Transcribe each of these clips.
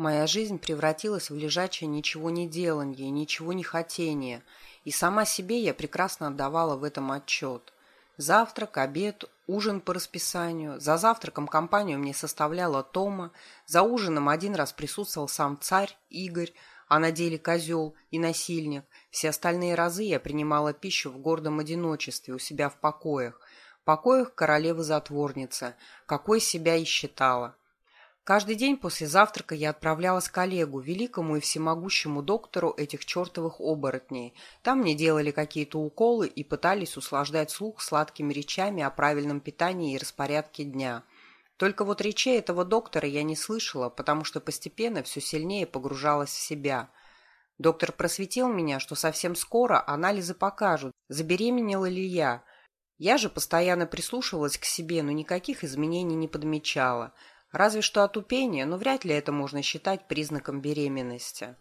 Моя жизнь превратилась в лежачее ничего не деланье, ничего не хотение, и сама себе я прекрасно отдавала в этом отчет. Завтрак, обед, ужин по расписанию. За завтраком компанию мне составляла Тома, за ужином один раз присутствовал сам царь, Игорь, а на деле козел и насильник. Все остальные разы я принимала пищу в гордом одиночестве у себя в покоях, покоях королевы-затворницы, какой себя и считала. Каждый день после завтрака я отправлялась к Олегу, великому и всемогущему доктору этих чертовых оборотней. Там мне делали какие-то уколы и пытались услаждать слух сладкими речами о правильном питании и распорядке дня. Только вот речей этого доктора я не слышала, потому что постепенно все сильнее погружалась в себя. Доктор просветил меня, что совсем скоро анализы покажут, забеременела ли я. Я же постоянно прислушивалась к себе, но никаких изменений не подмечала – Разве что отупение, но вряд ли это можно считать признаком беременности.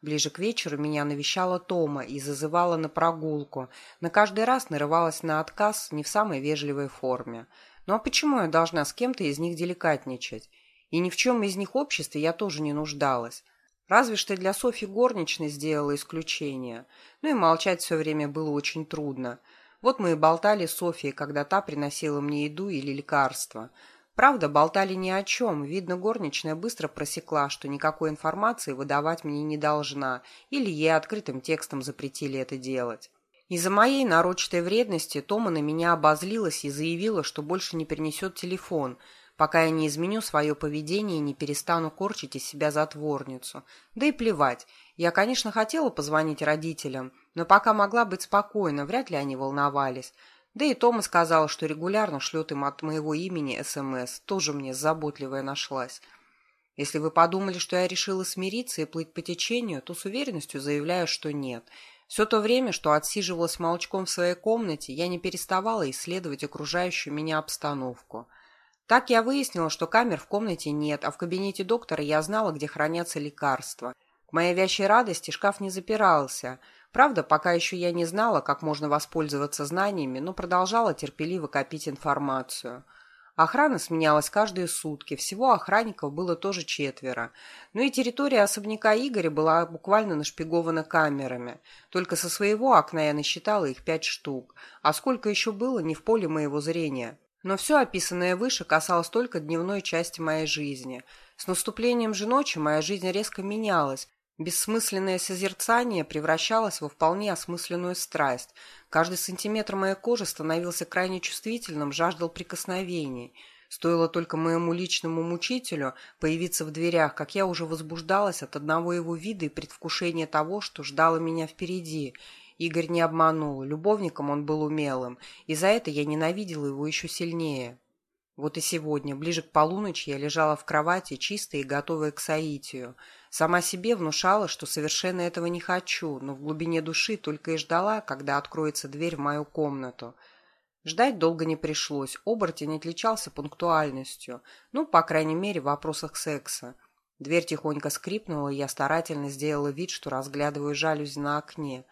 Ближе к вечеру меня навещала Тома и зазывала на прогулку. На каждый раз нарывалась на отказ не в самой вежливой форме. Ну а почему я должна с кем-то из них деликатничать? И ни в чем из них обществе я тоже не нуждалась. Разве что для Софьи горничной сделала исключение. Ну и молчать все время было очень трудно. Вот мы и болтали с Софьей, когда та приносила мне еду или лекарства – Правда, болтали ни о чем. Видно, горничная быстро просекла, что никакой информации выдавать мне не должна, или ей открытым текстом запретили это делать. Из-за моей нарочатой вредности Тома на меня обозлилась и заявила, что больше не перенесет телефон, пока я не изменю свое поведение и не перестану корчить из себя затворницу. Да и плевать. Я, конечно, хотела позвонить родителям, но пока могла быть спокойна, вряд ли они волновались. Да и Тома сказала, что регулярно шлет им от моего имени СМС. Тоже мне заботливая нашлась. Если вы подумали, что я решила смириться и плыть по течению, то с уверенностью заявляю, что нет. Все то время, что отсиживалась молчком в своей комнате, я не переставала исследовать окружающую меня обстановку. Так я выяснила, что камер в комнате нет, а в кабинете доктора я знала, где хранятся лекарства. К моей вящей радости шкаф не запирался – Правда, пока еще я не знала, как можно воспользоваться знаниями, но продолжала терпеливо копить информацию. Охрана сменялась каждые сутки, всего охранников было тоже четверо. Но и территория особняка Игоря была буквально нашпигована камерами. Только со своего окна я насчитала их пять штук. А сколько еще было, не в поле моего зрения. Но все описанное выше касалось только дневной части моей жизни. С наступлением же ночи моя жизнь резко менялась, Бессмысленное созерцание превращалось во вполне осмысленную страсть. Каждый сантиметр моей кожи становился крайне чувствительным, жаждал прикосновений. Стоило только моему личному мучителю появиться в дверях, как я уже возбуждалась от одного его вида и предвкушения того, что ждало меня впереди. Игорь не обманул, любовником он был умелым, и за это я ненавидела его еще сильнее. Вот и сегодня, ближе к полуночи, я лежала в кровати, чистая и готовая к соитию. Сама себе внушала, что совершенно этого не хочу, но в глубине души только и ждала, когда откроется дверь в мою комнату. Ждать долго не пришлось, оборотень отличался пунктуальностью, ну, по крайней мере, в вопросах секса. Дверь тихонько скрипнула, и я старательно сделала вид, что разглядываю жалюзи на окне.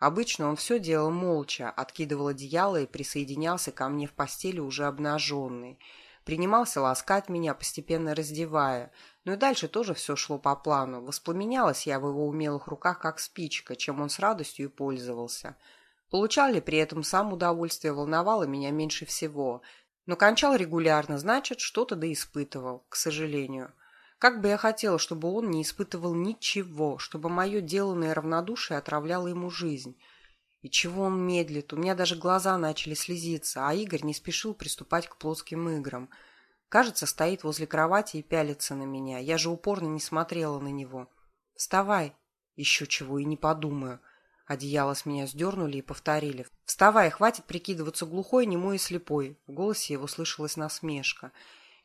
Обычно он все делал молча, откидывал одеяло и присоединялся ко мне в постели уже обнаженный. Принимался ласкать меня, постепенно раздевая – но ну и дальше тоже все шло по плану. Воспламенялась я в его умелых руках, как спичка, чем он с радостью и пользовался. Получал ли при этом сам удовольствие, волновало меня меньше всего. Но кончал регулярно, значит, что-то да испытывал, к сожалению. Как бы я хотела, чтобы он не испытывал ничего, чтобы мое деланное равнодушие отравляло ему жизнь. И чего он медлит? У меня даже глаза начали слезиться, а Игорь не спешил приступать к плоским играм – Кажется, стоит возле кровати и пялится на меня. Я же упорно не смотрела на него. «Вставай!» Еще чего и не подумаю. Одеяло с меня сдернули и повторили. «Вставай, хватит прикидываться глухой, немой и слепой!» В голосе его слышалась насмешка.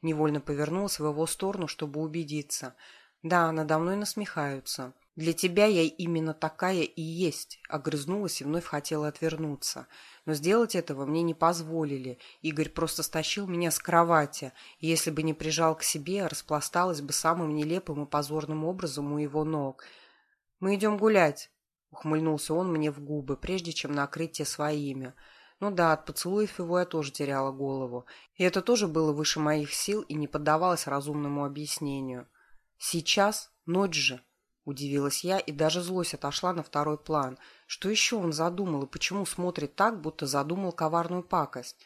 Невольно повернулась в его сторону, чтобы убедиться. «Да, надо мной насмехаются. Для тебя я именно такая и есть!» Огрызнулась и вновь хотела отвернуться. Но сделать этого мне не позволили. Игорь просто стащил меня с кровати, и если бы не прижал к себе, распласталась бы самым нелепым и позорным образом у его ног. «Мы идем гулять», — ухмыльнулся он мне в губы, прежде чем накрыть те своими. Ну да, от поцелуев его я тоже теряла голову. И это тоже было выше моих сил и не поддавалось разумному объяснению. Сейчас? Ночь же. Удивилась я, и даже злость отошла на второй план. Что еще он задумал, и почему смотрит так, будто задумал коварную пакость?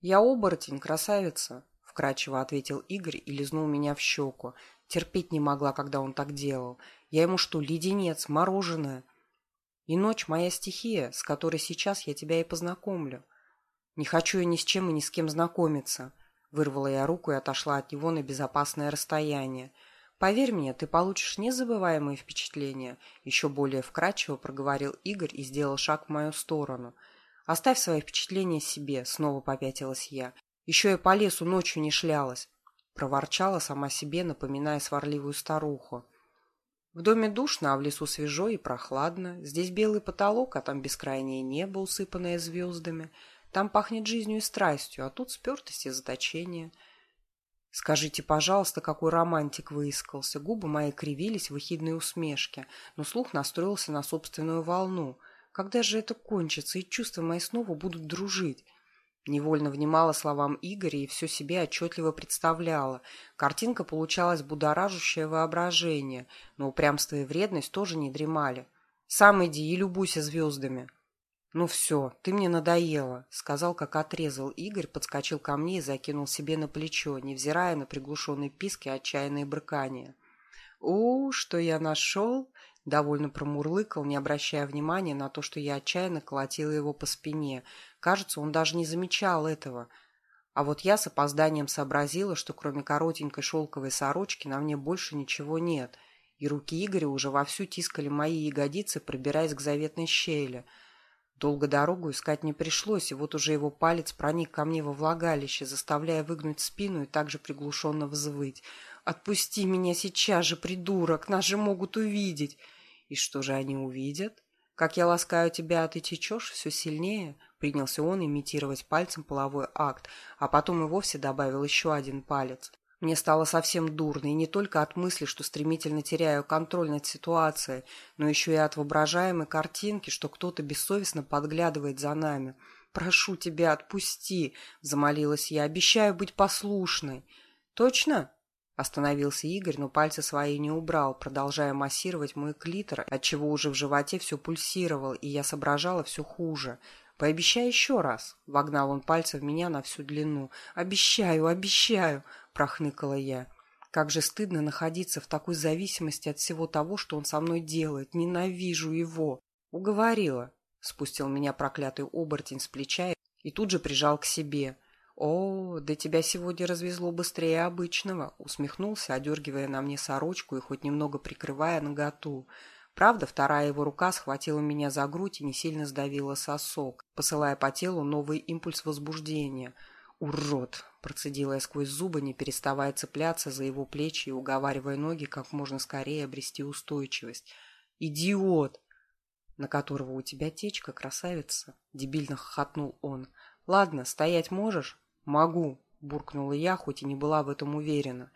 «Я оборотень, красавица», — вкрадчиво ответил Игорь и лизнул меня в щеку. Терпеть не могла, когда он так делал. Я ему что, леденец, мороженое? И ночь моя стихия, с которой сейчас я тебя и познакомлю. Не хочу я ни с чем и ни с кем знакомиться. Вырвала я руку и отошла от него на безопасное расстояние. Поверь мне, ты получишь незабываемые впечатления, еще более вкрадчиво проговорил Игорь и сделал шаг в мою сторону. Оставь свои впечатления себе, снова попятилась я. Еще я по лесу ночью не шлялась. Проворчала сама себе, напоминая сварливую старуху. В доме душно, а в лесу свежо и прохладно. Здесь белый потолок, а там бескрайнее небо, усыпанное звездами. Там пахнет жизнью и страстью, а тут спертость и заточение — Скажите, пожалуйста, какой романтик выискался. Губы мои кривились в ехидной усмешке, но слух настроился на собственную волну. Когда же это кончится, и чувства мои снова будут дружить? Невольно внимала словам Игоря и все себе отчетливо представляла. Картинка получалась будоражащее воображение, но упрямство и вредность тоже не дремали. «Сам иди и любуйся звездами», «Ну все, ты мне надоела», — сказал, как отрезал Игорь, подскочил ко мне и закинул себе на плечо, невзирая на приглушенные писки и отчаянные брыкания. «У, что я нашел?» — довольно промурлыкал, не обращая внимания на то, что я отчаянно колотила его по спине. Кажется, он даже не замечал этого. А вот я с опозданием сообразила, что кроме коротенькой шелковой сорочки на мне больше ничего нет, и руки Игоря уже вовсю тискали мои ягодицы, пробираясь к заветной щели — Долго дорогу искать не пришлось, и вот уже его палец проник ко мне во влагалище, заставляя выгнуть спину и также приглушенно взвыть. «Отпусти меня сейчас же, придурок! Нас же могут увидеть!» «И что же они увидят?» «Как я ласкаю тебя, а ты течешь все сильнее?» Принялся он имитировать пальцем половой акт, а потом и вовсе добавил еще один палец. Мне стало совсем дурно, и не только от мысли, что стремительно теряю контроль над ситуацией, но еще и от воображаемой картинки, что кто-то бессовестно подглядывает за нами. «Прошу тебя, отпусти!» — замолилась я. «Обещаю быть послушной». «Точно?» — остановился Игорь, но пальцы свои не убрал, продолжая массировать мой клитор, отчего уже в животе все пульсировало, и я соображала все хуже. «Пообещай еще раз!» — вогнал он пальцы в меня на всю длину. «Обещаю, обещаю!» Прохныкала я. Как же стыдно находиться в такой зависимости от всего того, что он со мной делает. Ненавижу его. Уговорила. Спустил меня проклятый оборотень с плеча и тут же прижал к себе. «О, да тебя сегодня развезло быстрее обычного», — усмехнулся, одергивая на мне сорочку и хоть немного прикрывая наготу. Правда, вторая его рука схватила меня за грудь и не сильно сдавила сосок, посылая по телу новый импульс возбуждения — «Урод!» – процедила я сквозь зубы, не переставая цепляться за его плечи и уговаривая ноги как можно скорее обрести устойчивость. «Идиот!» «На которого у тебя течка, красавица!» – дебильно хохотнул он. «Ладно, стоять можешь?» «Могу!» – буркнула я, хоть и не была в этом уверена.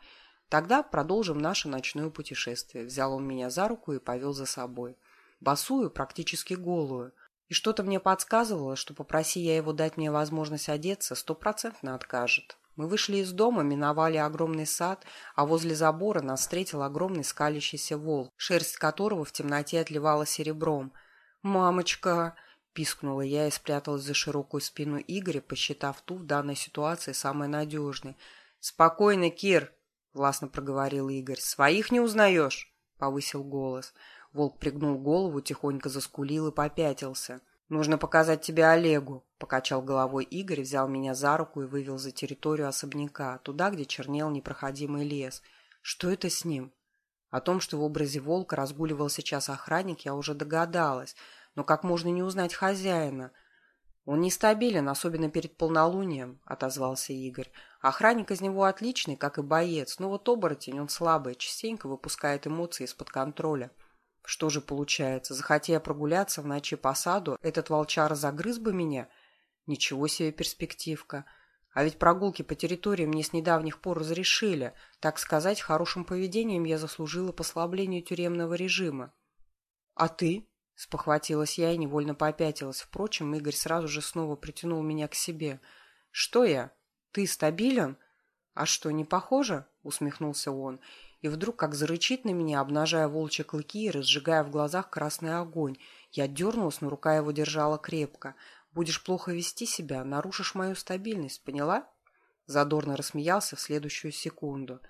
«Тогда продолжим наше ночное путешествие». Взял он меня за руку и повел за собой. Босую, практически голую – и что-то мне подсказывало, что попроси я его дать мне возможность одеться, стопроцентно откажет. Мы вышли из дома, миновали огромный сад, а возле забора нас встретил огромный скалящийся волк, шерсть которого в темноте отливала серебром. «Мамочка!» – пискнула я и спряталась за широкую спину Игоря, посчитав ту в данной ситуации самой надежной. «Спокойно, Кир!» – властно проговорил Игорь. «Своих не узнаешь?» – повысил голос. Волк пригнул голову, тихонько заскулил и попятился. «Нужно показать тебе Олегу», — покачал головой Игорь, взял меня за руку и вывел за территорию особняка, туда, где чернел непроходимый лес. «Что это с ним?» О том, что в образе волка разгуливал сейчас охранник, я уже догадалась, но как можно не узнать хозяина? «Он нестабилен, особенно перед полнолунием», — отозвался Игорь. «Охранник из него отличный, как и боец, но вот оборотень, он слабый, частенько выпускает эмоции из-под контроля». Что же получается, захотя прогуляться в ночи по саду, этот волчар загрыз бы меня? Ничего себе перспективка. А ведь прогулки по территории мне с недавних пор разрешили. Так сказать, хорошим поведением я заслужила послабление тюремного режима. А ты? Спохватилась я и невольно попятилась. Впрочем, Игорь сразу же снова притянул меня к себе. Что я? Ты стабилен? А что, не похоже? Усмехнулся он. И вдруг как зарычит на меня, обнажая волчьи клыки и разжигая в глазах красный огонь. Я дернулась, но рука его держала крепко. «Будешь плохо вести себя, нарушишь мою стабильность, поняла?» Задорно рассмеялся в следующую секунду.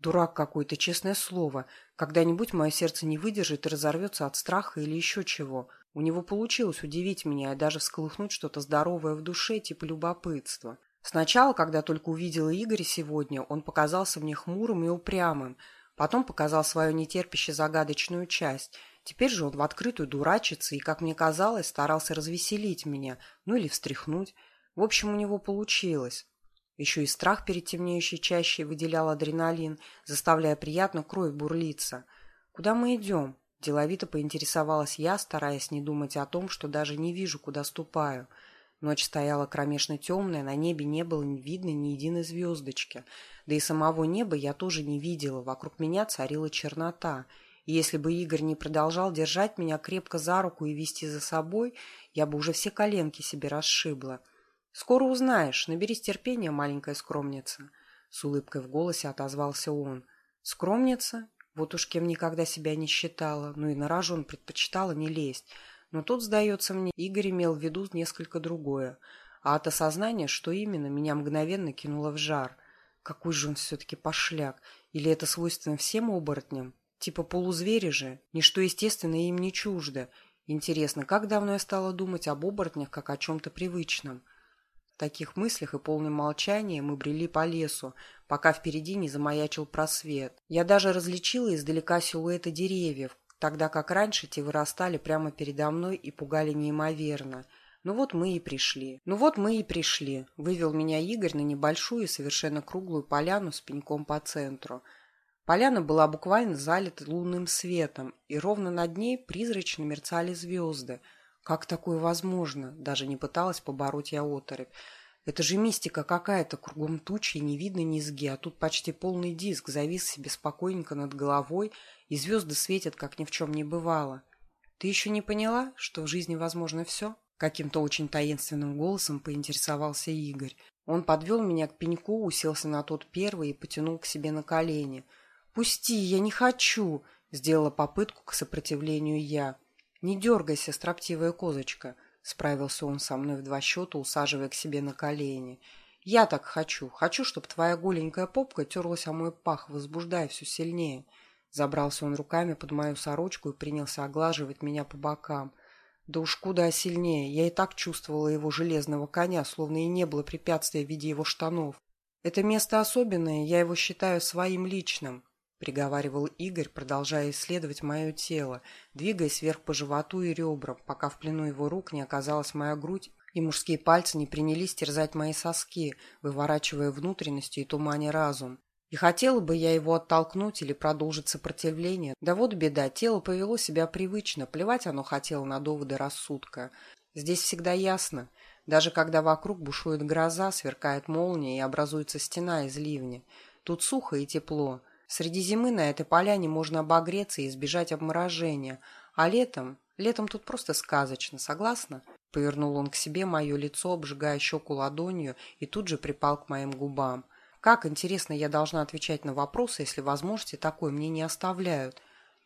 «Дурак какой-то, честное слово. Когда-нибудь мое сердце не выдержит и разорвется от страха или еще чего. У него получилось удивить меня и даже всколыхнуть что-то здоровое в душе, типа любопытства. Сначала, когда только увидела Игоря сегодня, он показался мне хмурым и упрямым, потом показал свою нетерпяще загадочную часть. Теперь же он в открытую дурачится и, как мне казалось, старался развеселить меня, ну или встряхнуть. В общем, у него получилось. Еще и страх перед темнеющей чащей выделял адреналин, заставляя приятно кровь бурлиться. «Куда мы идем?» Деловито поинтересовалась я, стараясь не думать о том, что даже не вижу, куда ступаю – Ночь стояла кромешно темная, на небе не было видно ни единой звездочки. Да и самого неба я тоже не видела, вокруг меня царила чернота. И если бы Игорь не продолжал держать меня крепко за руку и вести за собой, я бы уже все коленки себе расшибла. «Скоро узнаешь, наберись терпения, маленькая скромница», — с улыбкой в голосе отозвался он. «Скромница? Вот уж кем никогда себя не считала, но и на рожон предпочитала не лезть». Но тут, сдается мне, Игорь имел в виду несколько другое. А от осознания, что именно, меня мгновенно кинуло в жар. Какой же он все-таки пошляк. Или это свойственно всем оборотням? Типа полузвери же. Ничто естественное им не чуждо. Интересно, как давно я стала думать об оборотнях, как о чем-то привычном? В таких мыслях и полном молчании мы брели по лесу, пока впереди не замаячил просвет. Я даже различила издалека силуэты деревьев, тогда как раньше те вырастали прямо передо мной и пугали неимоверно. Ну вот мы и пришли. Ну вот мы и пришли. Вывел меня Игорь на небольшую, совершенно круглую поляну с пеньком по центру. Поляна была буквально залита лунным светом, и ровно над ней призрачно мерцали звезды. Как такое возможно? Даже не пыталась побороть я оторопь. Это же мистика какая-то, кругом тучи, не видно низги, а тут почти полный диск завис себе спокойненько над головой, и звезды светят, как ни в чем не бывало. Ты еще не поняла, что в жизни возможно все? Каким-то очень таинственным голосом поинтересовался Игорь. Он подвел меня к пеньку, уселся на тот первый и потянул к себе на колени. «Пусти, я не хочу!» — сделала попытку к сопротивлению я. «Не дергайся, строптивая козочка!» Справился он со мной в два счета, усаживая к себе на колени. «Я так хочу. Хочу, чтобы твоя голенькая попка терлась о мой пах, возбуждая все сильнее». Забрался он руками под мою сорочку и принялся оглаживать меня по бокам. Да уж куда сильнее. Я и так чувствовала его железного коня, словно и не было препятствия в виде его штанов. Это место особенное, я его считаю своим личным. — приговаривал Игорь, продолжая исследовать мое тело, двигаясь вверх по животу и ребрам, пока в плену его рук не оказалась моя грудь, и мужские пальцы не принялись терзать мои соски, выворачивая внутренности и туманя разум. И хотела бы я его оттолкнуть или продолжить сопротивление. Да вот беда, тело повело себя привычно, плевать оно хотело на доводы рассудка. Здесь всегда ясно. Даже когда вокруг бушует гроза, сверкает молния и образуется стена из ливня. Тут сухо и тепло. Среди зимы на этой поляне можно обогреться и избежать обморожения, а летом... Летом тут просто сказочно, согласна?» Повернул он к себе мое лицо, обжигая щеку ладонью, и тут же припал к моим губам. «Как, интересно, я должна отвечать на вопросы, если возможности такой мне не оставляют?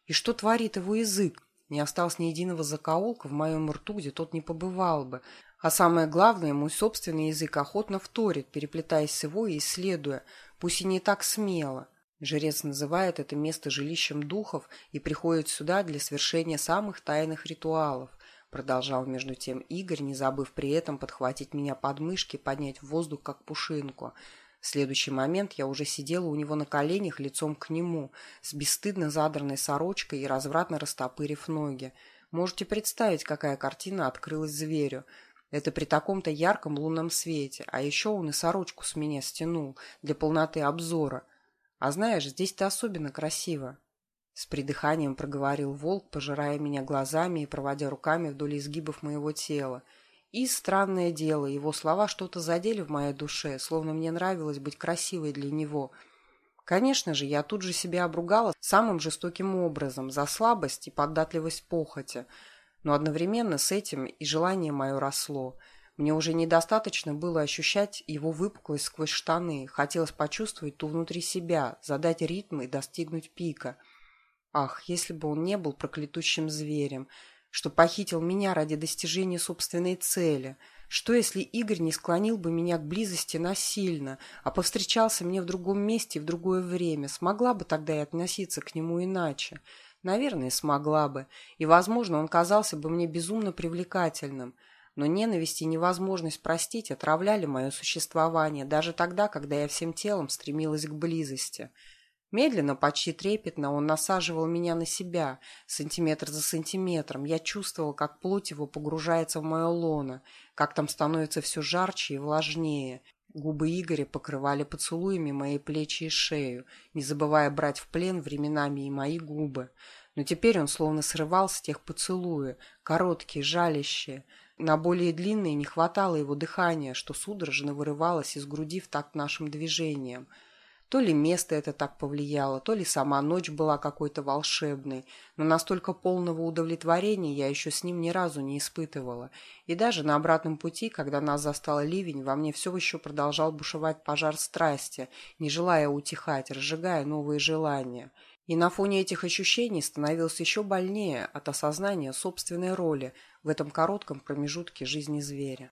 И что творит его язык? Не осталось ни единого закоулка в моем рту, где тот не побывал бы. А самое главное, мой собственный язык охотно вторит, переплетаясь с его и исследуя, пусть и не так смело. Жрец называет это место жилищем духов и приходит сюда для свершения самых тайных ритуалов. Продолжал между тем Игорь, не забыв при этом подхватить меня под мышки и поднять в воздух, как пушинку. В следующий момент я уже сидела у него на коленях лицом к нему, с бесстыдно задранной сорочкой и развратно растопырив ноги. Можете представить, какая картина открылась зверю. Это при таком-то ярком лунном свете, а еще он и сорочку с меня стянул для полноты обзора. А знаешь, здесь ты особенно красиво. С придыханием проговорил волк, пожирая меня глазами и проводя руками вдоль изгибов моего тела. И, странное дело, его слова что-то задели в моей душе, словно мне нравилось быть красивой для него. Конечно же, я тут же себя обругала самым жестоким образом за слабость и податливость похоти, но одновременно с этим и желание мое росло – Мне уже недостаточно было ощущать его выпуклость сквозь штаны. Хотелось почувствовать ту внутри себя, задать ритм и достигнуть пика. Ах, если бы он не был проклятущим зверем, что похитил меня ради достижения собственной цели. Что, если Игорь не склонил бы меня к близости насильно, а повстречался мне в другом месте и в другое время? Смогла бы тогда и относиться к нему иначе? Наверное, смогла бы. И, возможно, он казался бы мне безумно привлекательным – но ненависть и невозможность простить отравляли мое существование даже тогда, когда я всем телом стремилась к близости. Медленно, почти трепетно, он насаживал меня на себя, сантиметр за сантиметром. Я чувствовал, как плоть его погружается в мое лоно, как там становится все жарче и влажнее. Губы Игоря покрывали поцелуями мои плечи и шею, не забывая брать в плен временами и мои губы. Но теперь он словно срывал с тех поцелуя, короткие, жалящие. На более длинные не хватало его дыхания, что судорожно вырывалось из груди в такт нашим движением. То ли место это так повлияло, то ли сама ночь была какой-то волшебной, но настолько полного удовлетворения я еще с ним ни разу не испытывала. И даже на обратном пути, когда нас застал ливень, во мне все еще продолжал бушевать пожар страсти, не желая утихать, разжигая новые желания. И на фоне этих ощущений становилось еще больнее от осознания собственной роли в этом коротком промежутке жизни зверя.